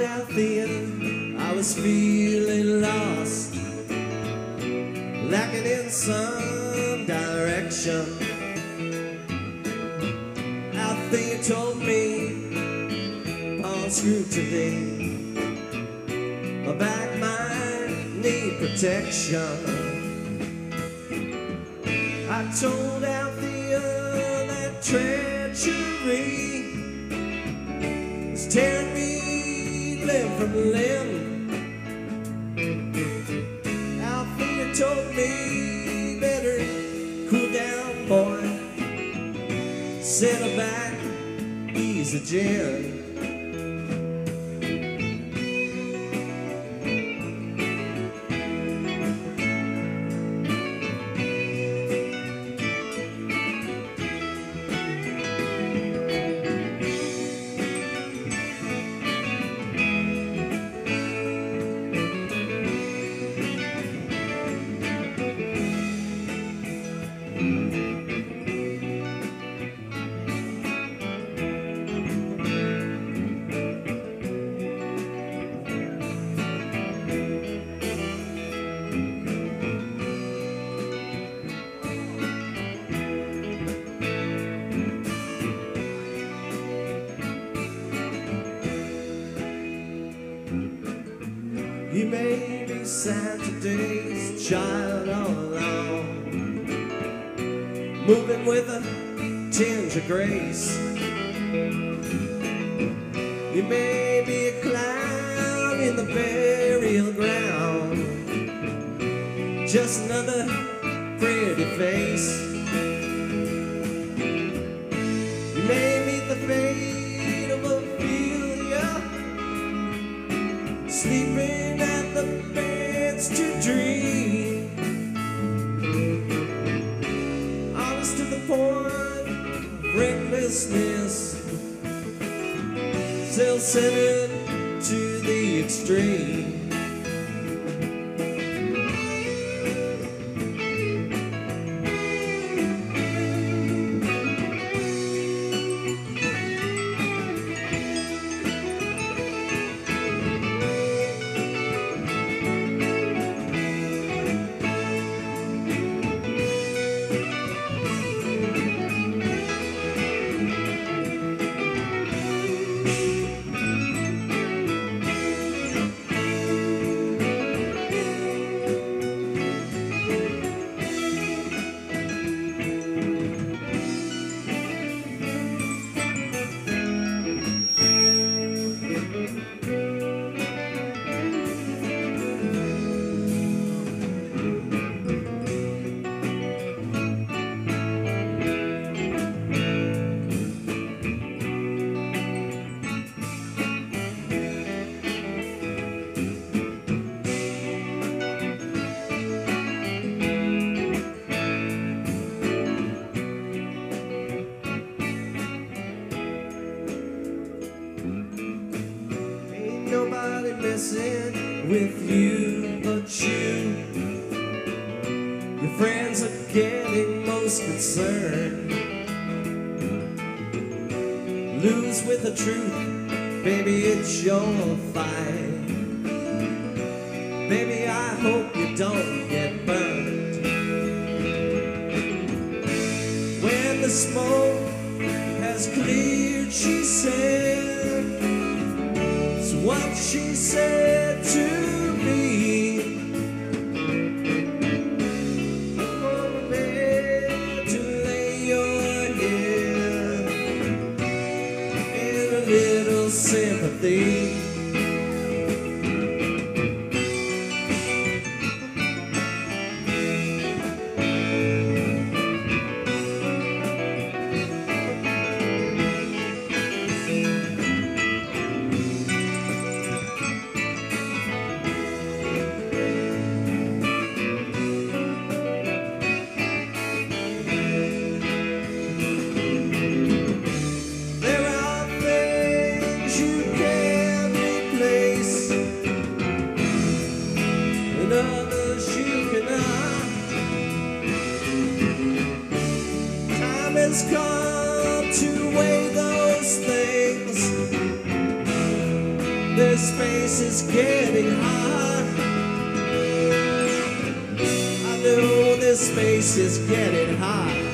Althea I was feeling lost, lacking in some direction. Althea told me, Paul scrutiny, my back might need protection. I told Althea that treachery is tearing me limb from the limb. Althea told me better cool down, boy. Settle back, ease the gin. Saturday's child all along, moving with a tinge of grace. You may be a clown in the burial ground, just another pretty face. You may meet the fate of Ophelia sleeping business. seu sitting. With you but you. Your friends are getting most concerned. Lose with the truth, baby, it's your fight. Baby, I hope you don't get burned. When the smoke has cleared, she said. What she said to This is getting hot. I know this space is getting hot.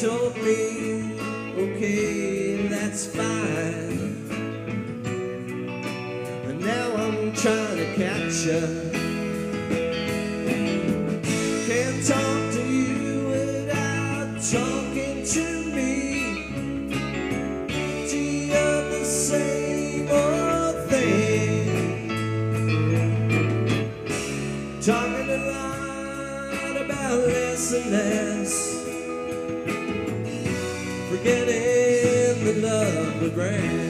Told me, okay, that's fine. And now I'm trying to catch her. Can't talk to you without talking to me. Gee, you're the same old thing. Talking a lot about less and less. Forgetting